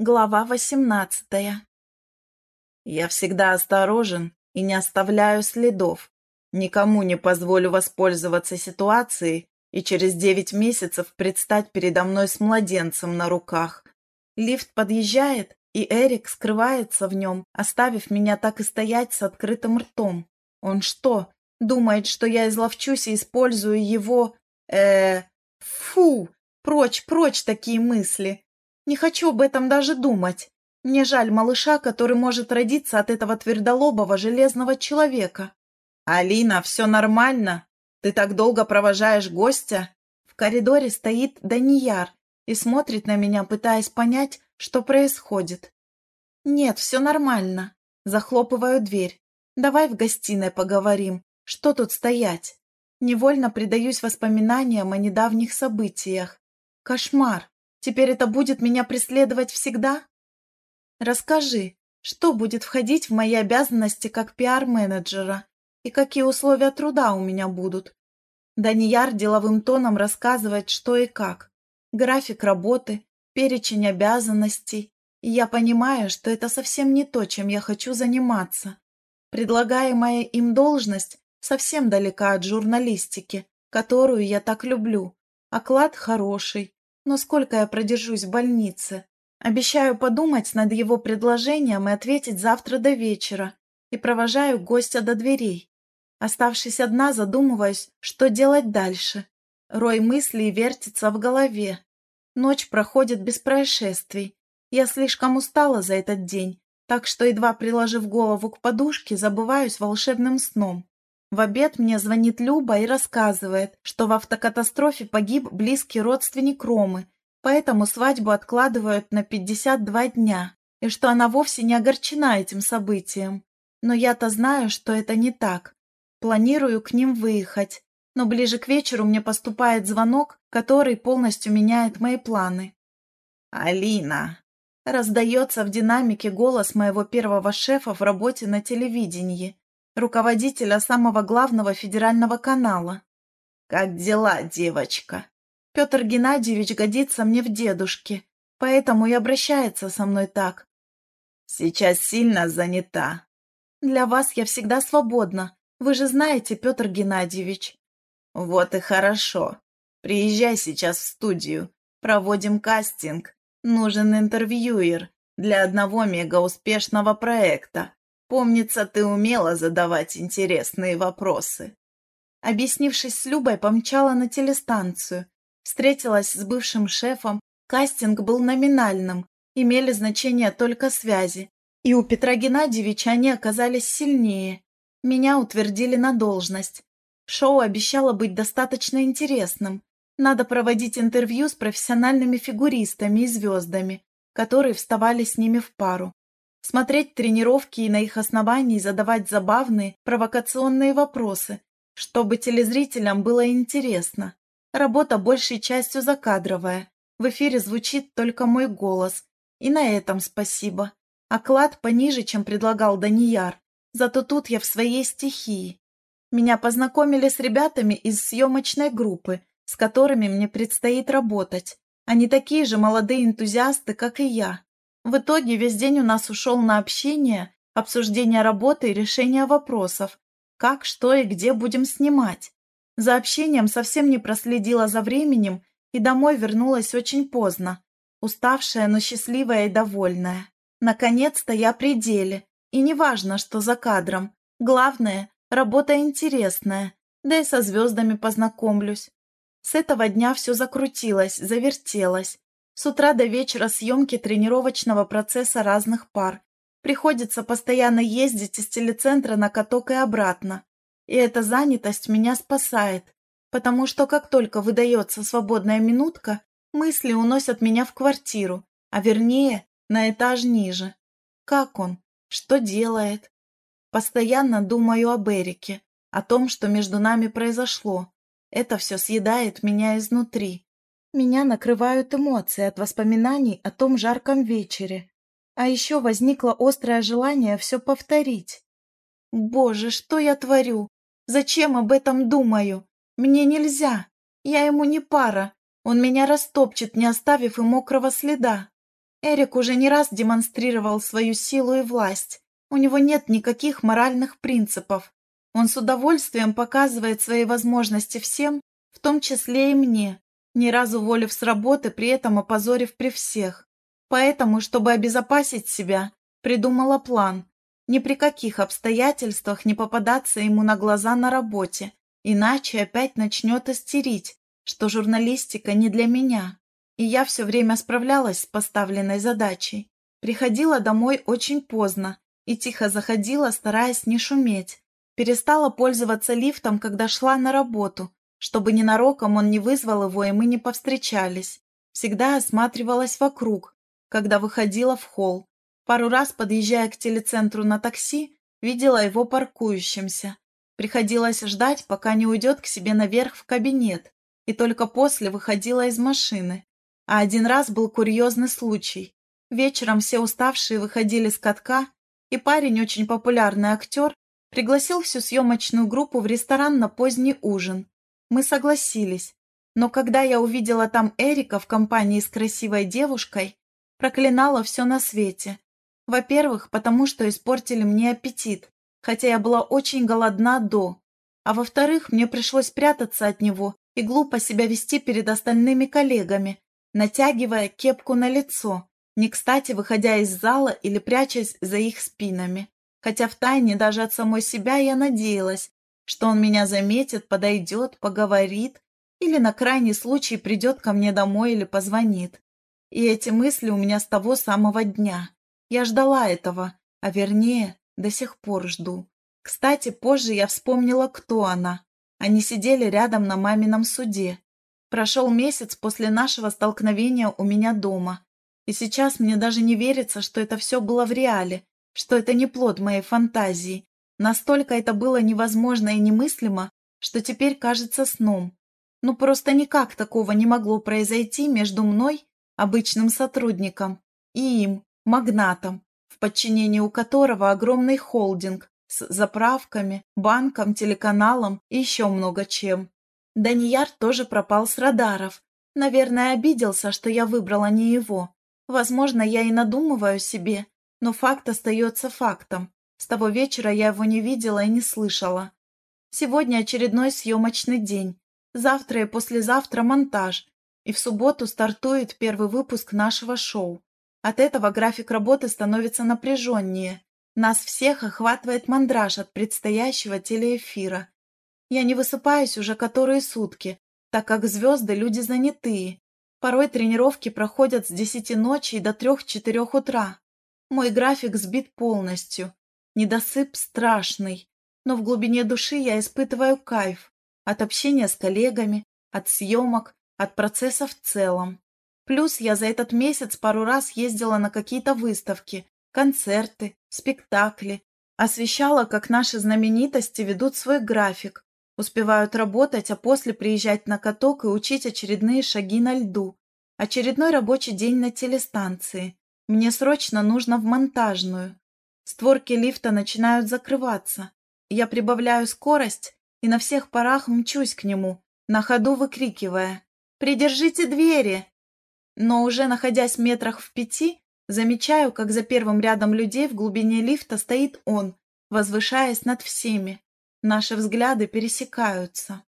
Глава восемнадцатая Я всегда осторожен и не оставляю следов. Никому не позволю воспользоваться ситуацией и через девять месяцев предстать передо мной с младенцем на руках. Лифт подъезжает, и Эрик скрывается в нем, оставив меня так и стоять с открытым ртом. Он что, думает, что я изловчусь и использую его... э Фу! Прочь, прочь такие мысли! Не хочу об этом даже думать. Мне жаль малыша, который может родиться от этого твердолобого железного человека. «Алина, все нормально? Ты так долго провожаешь гостя?» В коридоре стоит Данияр и смотрит на меня, пытаясь понять, что происходит. «Нет, все нормально». Захлопываю дверь. «Давай в гостиной поговорим. Что тут стоять?» Невольно предаюсь воспоминаниям о недавних событиях. Кошмар. Теперь это будет меня преследовать всегда? Расскажи, что будет входить в мои обязанности как пиар-менеджера и какие условия труда у меня будут? Данияр деловым тоном рассказывает, что и как. График работы, перечень обязанностей. И я понимаю, что это совсем не то, чем я хочу заниматься. Предлагаемая им должность совсем далека от журналистики, которую я так люблю. Оклад хороший, но сколько я продержусь в больнице? Обещаю подумать над его предложением и ответить завтра до вечера. И провожаю гостя до дверей. Оставшись одна, задумываюсь, что делать дальше. Рой мыслей вертится в голове. Ночь проходит без происшествий. Я слишком устала за этот день, так что, едва приложив голову к подушке, забываюсь волшебным сном. В обед мне звонит Люба и рассказывает, что в автокатастрофе погиб близкий родственник Ромы, поэтому свадьбу откладывают на 52 дня, и что она вовсе не огорчена этим событием. Но я-то знаю, что это не так. Планирую к ним выехать, но ближе к вечеру мне поступает звонок, который полностью меняет мои планы. «Алина!» – раздается в динамике голос моего первого шефа в работе на телевидении руководителя самого главного федерального канала. «Как дела, девочка?» Петр Геннадьевич годится мне в дедушке, поэтому и обращается со мной так. «Сейчас сильно занята». «Для вас я всегда свободна. Вы же знаете, Петр Геннадьевич». «Вот и хорошо. Приезжай сейчас в студию. Проводим кастинг. Нужен интервьюер для одного мегауспешного проекта. Помнится, ты умела задавать интересные вопросы. Объяснившись с Любой, помчала на телестанцию. Встретилась с бывшим шефом. Кастинг был номинальным, имели значение только связи. И у Петра Геннадьевича они оказались сильнее. Меня утвердили на должность. Шоу обещало быть достаточно интересным. Надо проводить интервью с профессиональными фигуристами и звездами, которые вставали с ними в пару смотреть тренировки и на их основании задавать забавные, провокационные вопросы, чтобы телезрителям было интересно. Работа большей частью закадровая. В эфире звучит только мой голос. И на этом спасибо. Оклад пониже, чем предлагал Данияр. Зато тут я в своей стихии. Меня познакомили с ребятами из съемочной группы, с которыми мне предстоит работать. Они такие же молодые энтузиасты, как и я. В итоге весь день у нас ушел на общение, обсуждение работы и решение вопросов, как, что и где будем снимать. За общением совсем не проследила за временем и домой вернулась очень поздно, уставшая, но счастливая и довольная. Наконец-то я при деле, и не важно, что за кадром. Главное, работа интересная, да и со звездами познакомлюсь. С этого дня все закрутилось, завертелось. С утра до вечера съемки тренировочного процесса разных пар. Приходится постоянно ездить из телецентра на каток и обратно. И эта занятость меня спасает, потому что как только выдается свободная минутка, мысли уносят меня в квартиру, а вернее, на этаж ниже. Как он? Что делает? Постоянно думаю об Эрике, о том, что между нами произошло. Это все съедает меня изнутри. Меня накрывают эмоции от воспоминаний о том жарком вечере. А еще возникло острое желание все повторить. Боже, что я творю? Зачем об этом думаю? Мне нельзя. Я ему не пара. Он меня растопчет, не оставив и мокрого следа. Эрик уже не раз демонстрировал свою силу и власть. У него нет никаких моральных принципов. Он с удовольствием показывает свои возможности всем, в том числе и мне, ни разу уволив с работы, при этом опозорив при всех. Поэтому, чтобы обезопасить себя, придумала план. Ни при каких обстоятельствах не попадаться ему на глаза на работе, иначе опять начнет истерить, что журналистика не для меня. И я все время справлялась с поставленной задачей. Приходила домой очень поздно и тихо заходила, стараясь не шуметь. Перестала пользоваться лифтом, когда шла на работу, чтобы ненароком он не вызвал его и мы не повстречались. Всегда осматривалась вокруг, когда выходила в холл. Пару раз, подъезжая к телецентру на такси, видела его паркующимся. Приходилось ждать, пока не уйдет к себе наверх в кабинет, и только после выходила из машины. А один раз был курьезный случай. Вечером все уставшие выходили с катка, и парень, очень популярный актер, пригласил всю съемочную группу в ресторан на поздний ужин. Мы согласились, но когда я увидела там Эрика в компании с красивой девушкой, проклинала все на свете. Во-первых, потому что испортили мне аппетит, хотя я была очень голодна до. А во-вторых, мне пришлось прятаться от него и глупо себя вести перед остальными коллегами, натягивая кепку на лицо, не кстати выходя из зала или прячась за их спинами. Хотя втайне даже от самой себя я надеялась, что он меня заметит, подойдет, поговорит или на крайний случай придет ко мне домой или позвонит. И эти мысли у меня с того самого дня. Я ждала этого, а вернее, до сих пор жду. Кстати, позже я вспомнила, кто она. Они сидели рядом на мамином суде. Прошел месяц после нашего столкновения у меня дома. И сейчас мне даже не верится, что это все было в реале, что это не плод моей фантазии, Настолько это было невозможно и немыслимо, что теперь кажется сном. Ну просто никак такого не могло произойти между мной, обычным сотрудником, и им, магнатом, в подчинении у которого огромный холдинг с заправками, банком, телеканалом и еще много чем. Данияр тоже пропал с радаров. Наверное, обиделся, что я выбрала не его. Возможно, я и надумываю себе, но факт остается фактом. С того вечера я его не видела и не слышала. Сегодня очередной съемочный день. Завтра и послезавтра монтаж. И в субботу стартует первый выпуск нашего шоу. От этого график работы становится напряженнее. Нас всех охватывает мандраж от предстоящего телеэфира. Я не высыпаюсь уже которые сутки, так как звезды люди занятые. Порой тренировки проходят с десяти ночи до трех-четырех утра. Мой график сбит полностью. Недосып страшный, но в глубине души я испытываю кайф от общения с коллегами, от съемок, от процесса в целом. Плюс я за этот месяц пару раз ездила на какие-то выставки, концерты, спектакли, освещала, как наши знаменитости ведут свой график, успевают работать, а после приезжать на каток и учить очередные шаги на льду. Очередной рабочий день на телестанции. Мне срочно нужно в монтажную. Створки лифта начинают закрываться. Я прибавляю скорость и на всех парах мчусь к нему, на ходу выкрикивая «Придержите двери!». Но уже находясь метрах в пяти, замечаю, как за первым рядом людей в глубине лифта стоит он, возвышаясь над всеми. Наши взгляды пересекаются.